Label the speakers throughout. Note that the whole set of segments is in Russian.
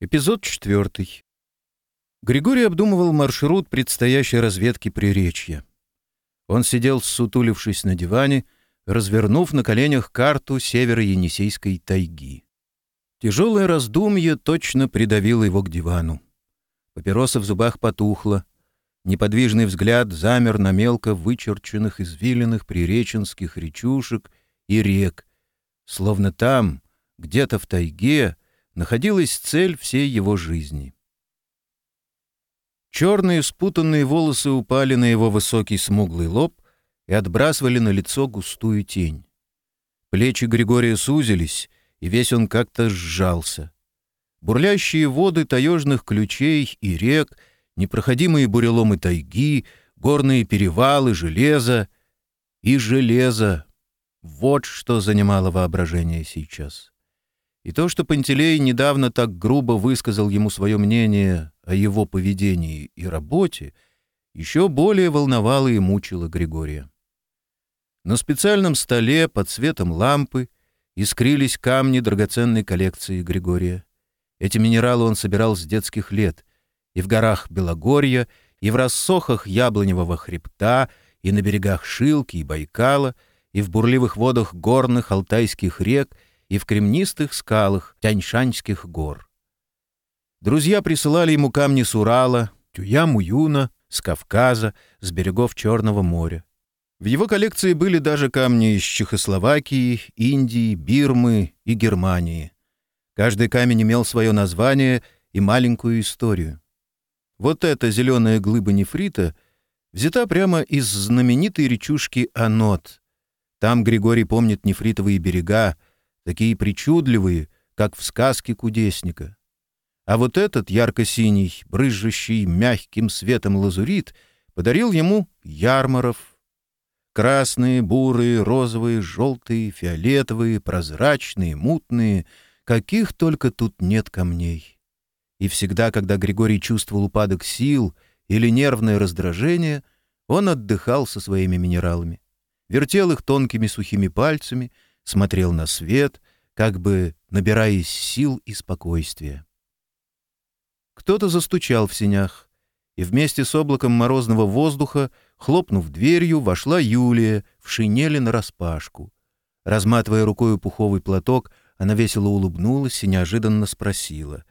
Speaker 1: Эпизод четвертый. Григорий обдумывал маршрут предстоящей разведки Приречья. Он сидел, сутулившись на диване, развернув на коленях карту северо-енисейской тайги. Тяжелое раздумье точно придавило его к дивану. Папироса в зубах потухла. Неподвижный взгляд замер на мелко вычерченных извилинах приреченских речушек и рек, словно там, где-то в тайге, находилась цель всей его жизни. Черные спутанные волосы упали на его высокий смуглый лоб и отбрасывали на лицо густую тень. Плечи Григория сузились, и весь он как-то сжался. Бурлящие воды таежных ключей и рек, непроходимые буреломы тайги, горные перевалы, железо и железо — вот что занимало воображение сейчас. И то, что Пантелей недавно так грубо высказал ему свое мнение о его поведении и работе, еще более волновало и мучило Григория. На специальном столе под светом лампы искрились камни драгоценной коллекции Григория. Эти минералы он собирал с детских лет и в горах Белогорья, и в рассохах Яблоневого хребта, и на берегах Шилки и Байкала, и в бурливых водах горных Алтайских рек — и в кремнистых скалах Тяньшанских гор. Друзья присылали ему камни с Урала, Тюя-Муюна, с Кавказа, с берегов Черного моря. В его коллекции были даже камни из Чехословакии, Индии, Бирмы и Германии. Каждый камень имел свое название и маленькую историю. Вот эта зеленая глыба нефрита взята прямо из знаменитой речушки Анот. Там Григорий помнит нефритовые берега, такие причудливые, как в сказке кудесника. А вот этот ярко-синий, брызжущий мягким светом лазурит подарил ему ярмаров. Красные, бурые, розовые, желтые, фиолетовые, прозрачные, мутные, каких только тут нет камней. И всегда, когда Григорий чувствовал упадок сил или нервное раздражение, он отдыхал со своими минералами, вертел их тонкими сухими пальцами — смотрел на свет, как бы набираясь сил и спокойствия. Кто-то застучал в сенях, и вместе с облаком морозного воздуха, хлопнув дверью, вошла Юлия в шинели нараспашку. Разматывая рукой пуховый платок, она весело улыбнулась и неожиданно спросила,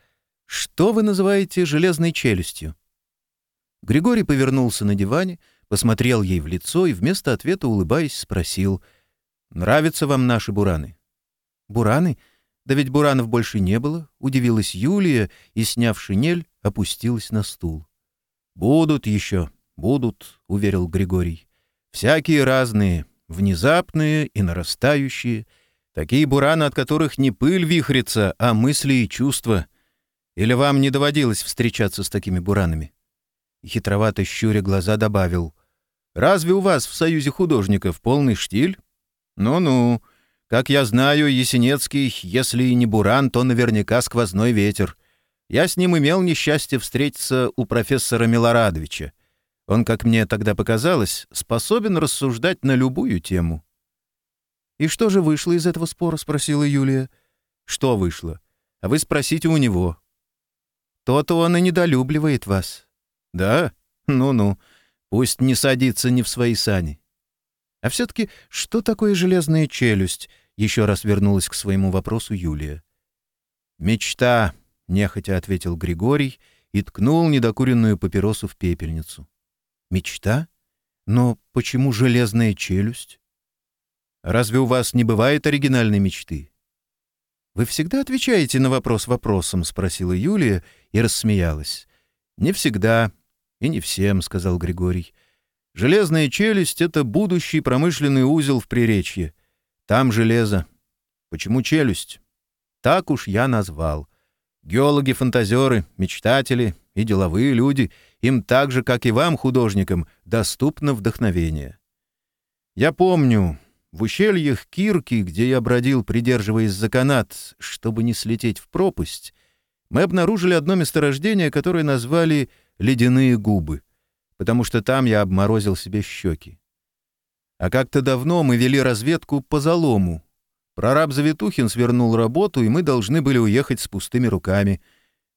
Speaker 1: «Что вы называете железной челюстью?» Григорий повернулся на диване, посмотрел ей в лицо и вместо ответа, улыбаясь, спросил — «Нравятся вам наши бураны?» «Бураны? Да ведь буранов больше не было», — удивилась Юлия и, сняв шинель, опустилась на стул. «Будут еще, будут», — уверил Григорий. «Всякие разные, внезапные и нарастающие, такие бураны, от которых не пыль вихрится, а мысли и чувства. Или вам не доводилось встречаться с такими буранами?» хитровато щуря глаза добавил. «Разве у вас в Союзе художников полный штиль?» «Ну-ну, как я знаю, Есенецкий, если и не буран, то наверняка сквозной ветер. Я с ним имел несчастье встретиться у профессора Милорадовича. Он, как мне тогда показалось, способен рассуждать на любую тему». «И что же вышло из этого спора?» — спросила Юлия. «Что вышло? А вы спросите у него». «То-то он и недолюбливает вас». «Да? Ну-ну. Пусть не садится не в свои сани. А все-таки что такое железная челюсть? Еще раз вернулась к своему вопросу Юлия. «Мечта», — нехотя ответил Григорий и ткнул недокуренную папиросу в пепельницу. «Мечта? Но почему железная челюсть?» «Разве у вас не бывает оригинальной мечты?» «Вы всегда отвечаете на вопрос вопросом?» — спросила Юлия и рассмеялась. «Не всегда и не всем», — сказал Григорий. Железная челюсть — это будущий промышленный узел в Приречье. Там железо. Почему челюсть? Так уж я назвал. Геологи-фантазеры, мечтатели и деловые люди, им так же, как и вам, художникам, доступно вдохновение. Я помню, в ущельях Кирки, где я бродил, придерживаясь за канат, чтобы не слететь в пропасть, мы обнаружили одно месторождение, которое назвали «ледяные губы» потому что там я обморозил себе щеки. А как-то давно мы вели разведку по залому. Прораб Заветухин свернул работу, и мы должны были уехать с пустыми руками.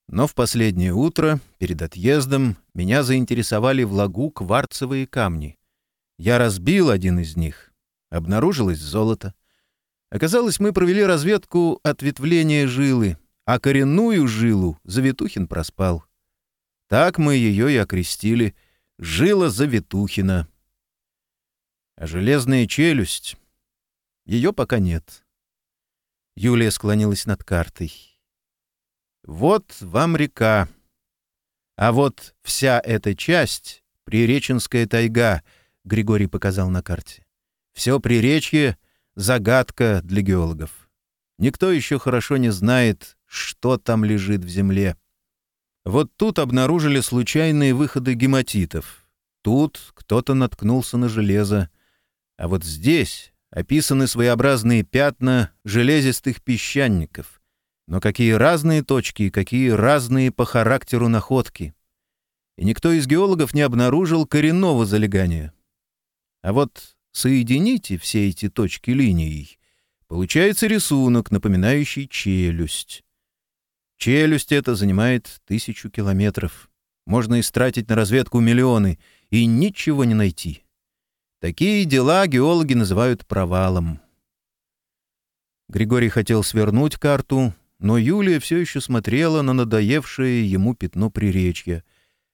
Speaker 1: Но в последнее утро, перед отъездом, меня заинтересовали в лагу кварцевые камни. Я разбил один из них. Обнаружилось золото. Оказалось, мы провели разведку ответвления жилы, а коренную жилу Заветухин проспал. Так мы ее и окрестили — жила Заветухина. А железная челюсть? Ее пока нет. Юлия склонилась над картой. Вот вам река. А вот вся эта часть — Приреченская тайга, Григорий показал на карте. Все Приречье — загадка для геологов. Никто еще хорошо не знает, что там лежит в земле. Вот тут обнаружили случайные выходы гематитов. Тут кто-то наткнулся на железо. А вот здесь описаны своеобразные пятна железистых песчаников. Но какие разные точки и какие разные по характеру находки. И никто из геологов не обнаружил коренного залегания. А вот соедините все эти точки линией, получается рисунок, напоминающий челюсть. Челюсть эта занимает тысячу километров. Можно истратить на разведку миллионы и ничего не найти. Такие дела геологи называют провалом. Григорий хотел свернуть карту, но Юлия все еще смотрела на надоевшее ему пятно приречья.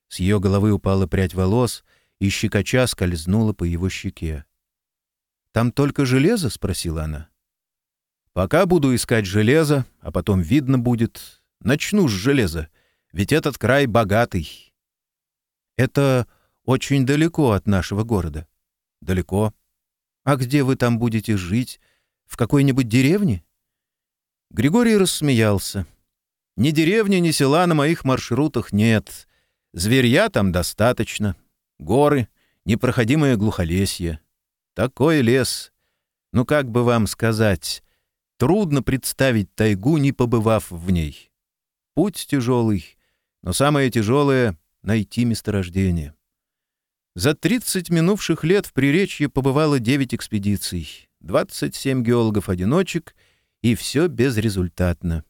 Speaker 1: С ее головы упала прядь волос, и щекоча скользнула по его щеке. «Там только железо?» — спросила она. «Пока буду искать железо, а потом видно будет», Начну с железа, ведь этот край богатый. Это очень далеко от нашего города. Далеко. А где вы там будете жить? В какой-нибудь деревне? Григорий рассмеялся. Ни деревни, ни села на моих маршрутах нет. Зверья там достаточно. Горы, непроходимое глухолесье. Такой лес. Ну как бы вам сказать? Трудно представить тайгу, не побывав в ней. Путь тяжелый, но самое тяжелое — найти месторождение. За 30 минувших лет в Приречье побывало 9 экспедиций, 27 геологов-одиночек, и все безрезультатно.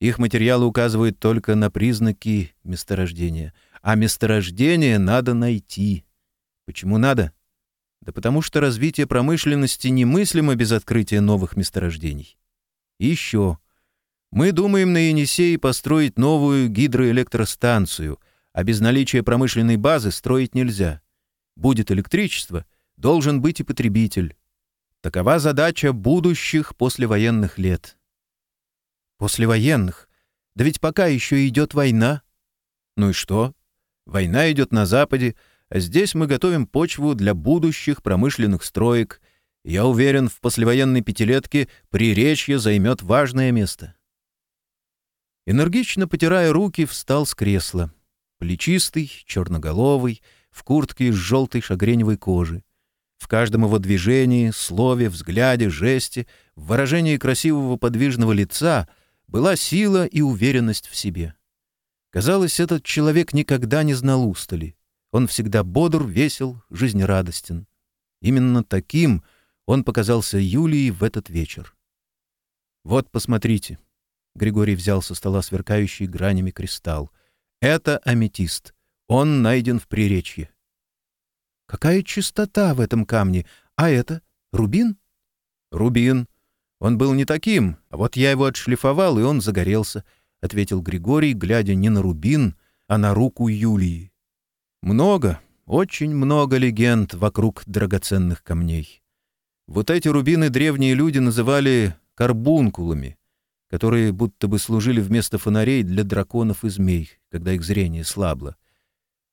Speaker 1: Их материалы указывают только на признаки месторождения. А месторождение надо найти. Почему надо? Да потому что развитие промышленности немыслимо без открытия новых месторождений. И еще — мы думаем на Енисее построить новую гидроэлектростанцию, а без наличия промышленной базы строить нельзя. Будет электричество, должен быть и потребитель. Такова задача будущих послевоенных лет. Послевоенных? Да ведь пока еще идет война. Ну и что? Война идет на Западе, а здесь мы готовим почву для будущих промышленных строек. Я уверен, в послевоенной пятилетке Приречье займет важное место. Энергично потирая руки, встал с кресла. Плечистый, черноголовый, в куртке из желтой шагреневой кожи. В каждом его движении, слове, взгляде, жесте, в выражении красивого подвижного лица была сила и уверенность в себе. Казалось, этот человек никогда не знал устали. Он всегда бодр, весел, жизнерадостен. Именно таким он показался Юлии в этот вечер. «Вот, посмотрите», Григорий взял со стола сверкающий гранями кристалл. «Это аметист. Он найден в приречье». «Какая чистота в этом камне! А это? Рубин?» «Рубин. Он был не таким, а вот я его отшлифовал, и он загорелся», — ответил Григорий, глядя не на рубин, а на руку Юлии. «Много, очень много легенд вокруг драгоценных камней. Вот эти рубины древние люди называли карбункулами — которые будто бы служили вместо фонарей для драконов и змей, когда их зрение слабло.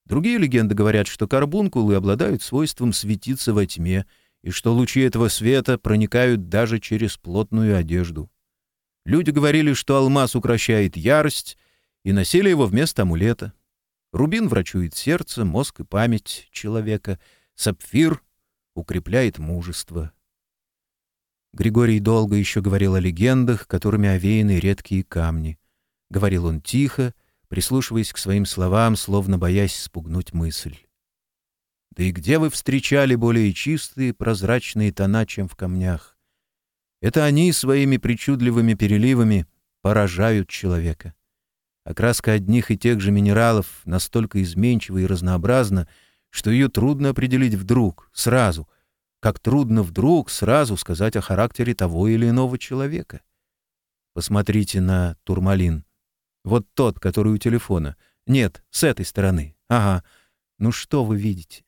Speaker 1: Другие легенды говорят, что карбункулы обладают свойством светиться во тьме, и что лучи этого света проникают даже через плотную одежду. Люди говорили, что алмаз укращает ярость, и носили его вместо амулета. Рубин врачует сердце, мозг и память человека, сапфир укрепляет мужество — Григорий долго еще говорил о легендах, которыми овеяны редкие камни. Говорил он тихо, прислушиваясь к своим словам, словно боясь спугнуть мысль. «Да и где вы встречали более чистые, прозрачные тона, чем в камнях? Это они своими причудливыми переливами поражают человека. Окраска одних и тех же минералов настолько изменчива и разнообразна, что ее трудно определить вдруг, сразу — как трудно вдруг сразу сказать о характере того или иного человека. Посмотрите на турмалин. Вот тот, который у телефона. Нет, с этой стороны. Ага. Ну что вы видите?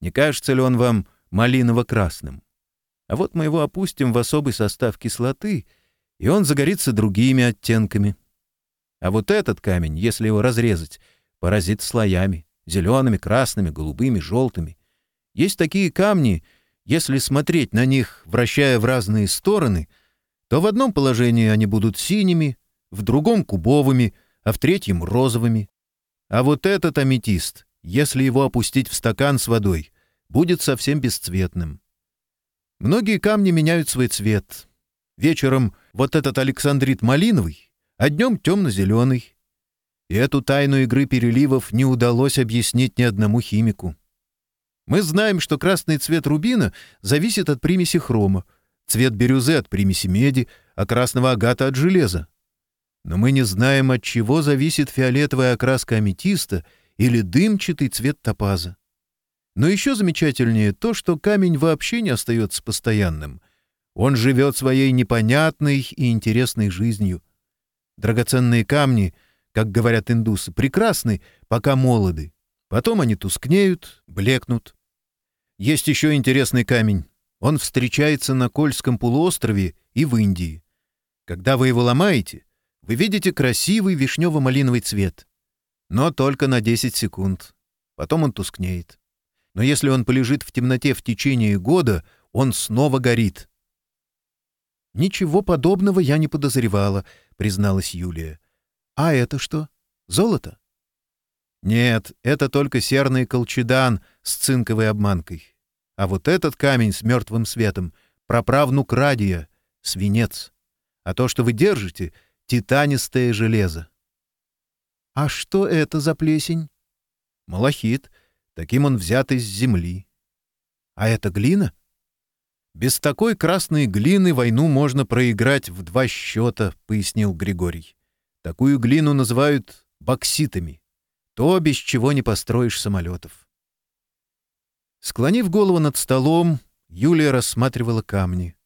Speaker 1: Не кажется ли он вам малиново-красным? А вот мы его опустим в особый состав кислоты, и он загорится другими оттенками. А вот этот камень, если его разрезать, поразит слоями — зелеными, красными, голубыми, желтыми. Есть такие камни — если смотреть на них, вращая в разные стороны, то в одном положении они будут синими, в другом — кубовыми, а в третьем — розовыми. А вот этот аметист, если его опустить в стакан с водой, будет совсем бесцветным. Многие камни меняют свой цвет. Вечером вот этот александрит малиновый, а днем темно-зеленый. И эту тайну игры переливов не удалось объяснить ни одному химику. Мы знаем, что красный цвет рубина зависит от примеси хрома, цвет бирюзы от примеси меди, а красного агата от железа. Но мы не знаем, от чего зависит фиолетовая окраска аметиста или дымчатый цвет топаза. Но еще замечательнее то, что камень вообще не остается постоянным. Он живет своей непонятной и интересной жизнью. Драгоценные камни, как говорят индусы, прекрасны, пока молоды. Потом они тускнеют, блекнут. Есть еще интересный камень. Он встречается на Кольском полуострове и в Индии. Когда вы его ломаете, вы видите красивый вишнево-малиновый цвет. Но только на 10 секунд. Потом он тускнеет. Но если он полежит в темноте в течение года, он снова горит. «Ничего подобного я не подозревала», — призналась Юлия. «А это что? Золото?» Нет, это только серный колчедан с цинковой обманкой. А вот этот камень с мертвым светом — проправнук радия, свинец. А то, что вы держите — титанистое железо. А что это за плесень? Малахит. Таким он взят из земли. А это глина? Без такой красной глины войну можно проиграть в два счета, пояснил Григорий. Такую глину называют бокситами. То, без чего не построишь самолетов. Склонив голову над столом, Юлия рассматривала камни.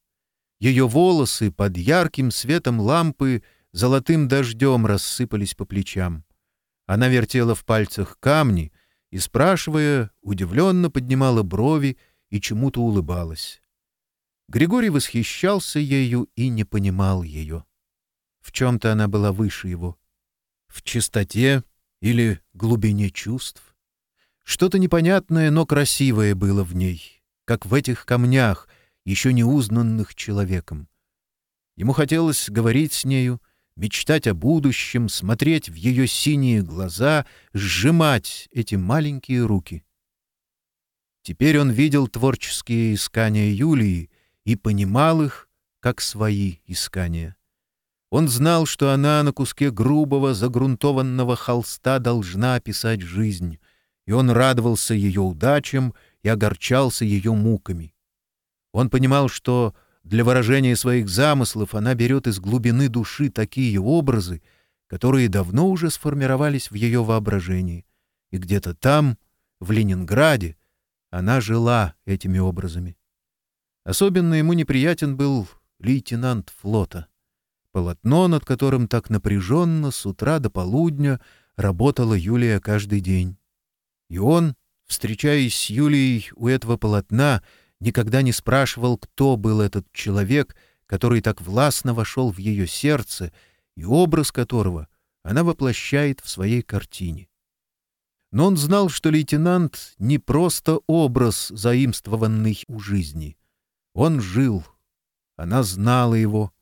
Speaker 1: Ее волосы под ярким светом лампы золотым дождем рассыпались по плечам. Она вертела в пальцах камни и, спрашивая, удивленно поднимала брови и чему-то улыбалась. Григорий восхищался ею и не понимал ее. В чем-то она была выше его. В чистоте, или глубине чувств. Что-то непонятное, но красивое было в ней, как в этих камнях, еще не узнанных человеком. Ему хотелось говорить с нею, мечтать о будущем, смотреть в ее синие глаза, сжимать эти маленькие руки. Теперь он видел творческие искания Юлии и понимал их, как свои искания. Он знал, что она на куске грубого, загрунтованного холста должна описать жизнь, и он радовался ее удачам и огорчался ее муками. Он понимал, что для выражения своих замыслов она берет из глубины души такие образы, которые давно уже сформировались в ее воображении, и где-то там, в Ленинграде, она жила этими образами. Особенно ему неприятен был лейтенант флота. полотно, над которым так напряженно с утра до полудня работала Юлия каждый день. И он, встречаясь с Юлией у этого полотна, никогда не спрашивал, кто был этот человек, который так властно вошел в ее сердце и образ которого она воплощает в своей картине. Но он знал, что лейтенант — не просто образ, заимствованный у жизни. Он жил. Она знала его —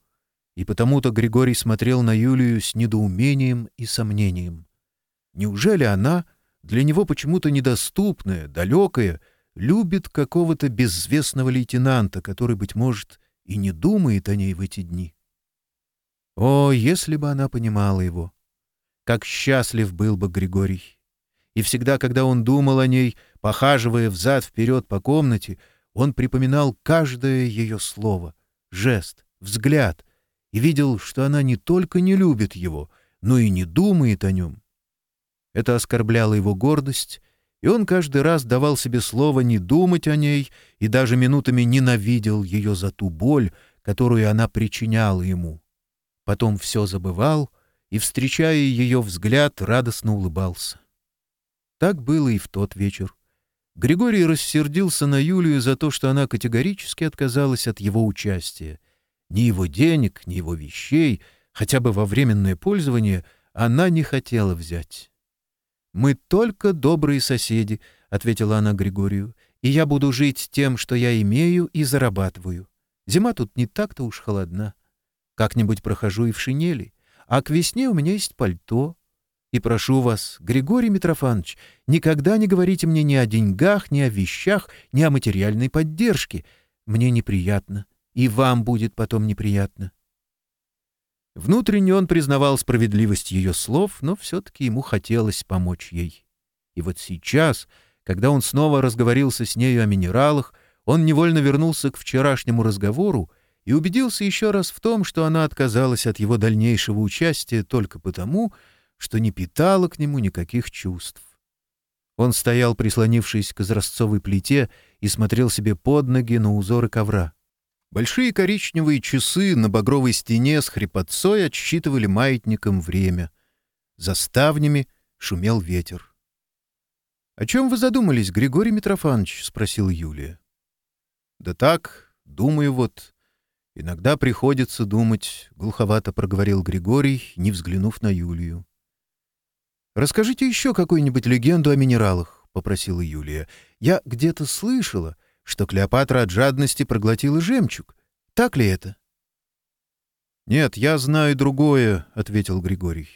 Speaker 1: и потому-то Григорий смотрел на Юлию с недоумением и сомнением. Неужели она, для него почему-то недоступная, далекая, любит какого-то безвестного лейтенанта, который, быть может, и не думает о ней в эти дни? О, если бы она понимала его! Как счастлив был бы Григорий! И всегда, когда он думал о ней, похаживая взад-вперед по комнате, он припоминал каждое ее слово, жест, взгляд, и видел, что она не только не любит его, но и не думает о нем. Это оскорбляло его гордость, и он каждый раз давал себе слово не думать о ней и даже минутами ненавидел ее за ту боль, которую она причиняла ему. Потом все забывал и, встречая ее взгляд, радостно улыбался. Так было и в тот вечер. Григорий рассердился на Юлию за то, что она категорически отказалась от его участия — Ни его денег, ни его вещей, хотя бы во временное пользование, она не хотела взять. «Мы только добрые соседи», — ответила она Григорию, «и я буду жить тем, что я имею и зарабатываю. Зима тут не так-то уж холодна. Как-нибудь прохожу и в шинели, а к весне у меня есть пальто, и прошу вас, Григорий Митрофанович, никогда не говорите мне ни о деньгах, ни о вещах, ни о материальной поддержке. Мне неприятно, и вам будет потом неприятно. Внутренне он признавал справедливость ее слов, но все-таки ему хотелось помочь ей. И вот сейчас, когда он снова разговорился с нею о минералах, он невольно вернулся к вчерашнему разговору и убедился еще раз в том, что она отказалась от его дальнейшего участия только потому, что не питала к нему никаких чувств. Он стоял, прислонившись к изразцовой плите, и смотрел себе под ноги на узоры ковра. Большие коричневые часы на багровой стене с хрипотцой отсчитывали маятником время. За ставнями шумел ветер. — О чем вы задумались, Григорий Митрофанович? — спросил Юлия. — Да так, думаю вот. Иногда приходится думать, — глуховато проговорил Григорий, не взглянув на Юлию. — Расскажите еще какую-нибудь легенду о минералах, — попросила Юлия. — Я где-то слышала. — что Клеопатра от жадности проглотила жемчуг. Так ли это? «Нет, я знаю другое», — ответил Григорий.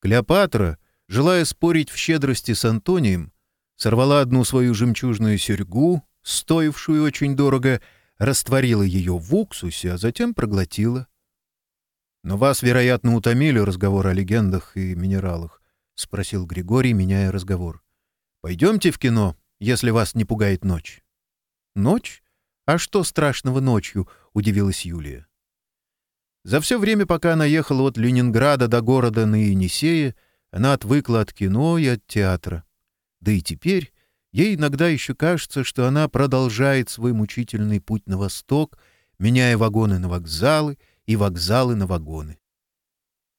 Speaker 1: Клеопатра, желая спорить в щедрости с Антонием, сорвала одну свою жемчужную серьгу, стоившую очень дорого, растворила ее в уксусе, а затем проглотила. «Но вас, вероятно, утомили разговор о легендах и минералах», — спросил Григорий, меняя разговор. «Пойдемте в кино, если вас не пугает ночь».«Ночь? А что страшного ночью?» — удивилась Юлия. За все время, пока она ехала от Ленинграда до города на Енисее, она отвыкла от кино и от театра. Да и теперь ей иногда еще кажется, что она продолжает свой мучительный путь на восток, меняя вагоны на вокзалы и вокзалы на вагоны.